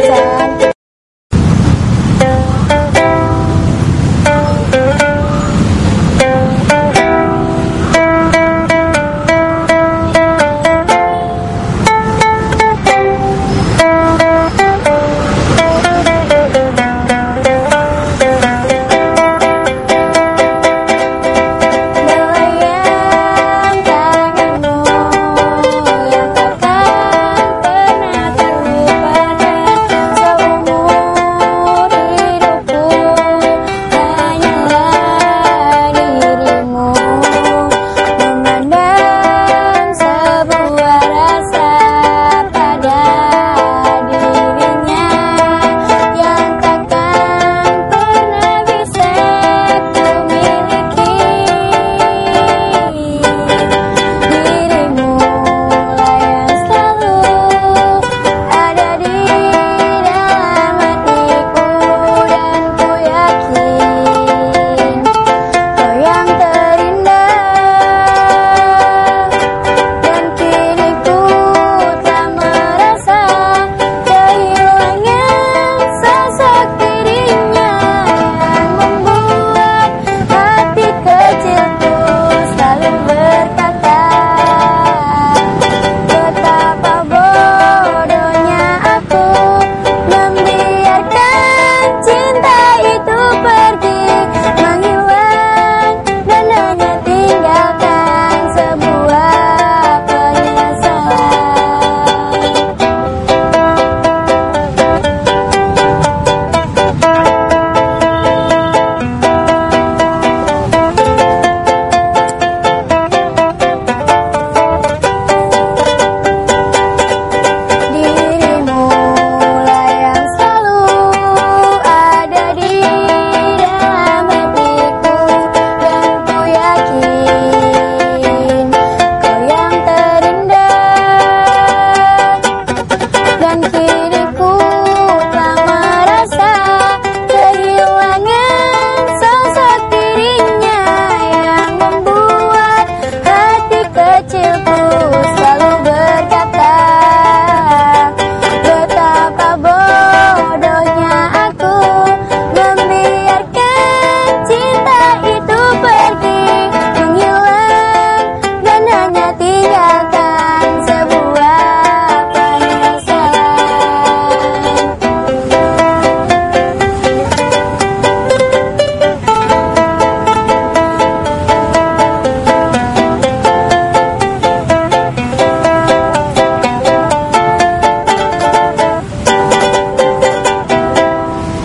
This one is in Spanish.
casa.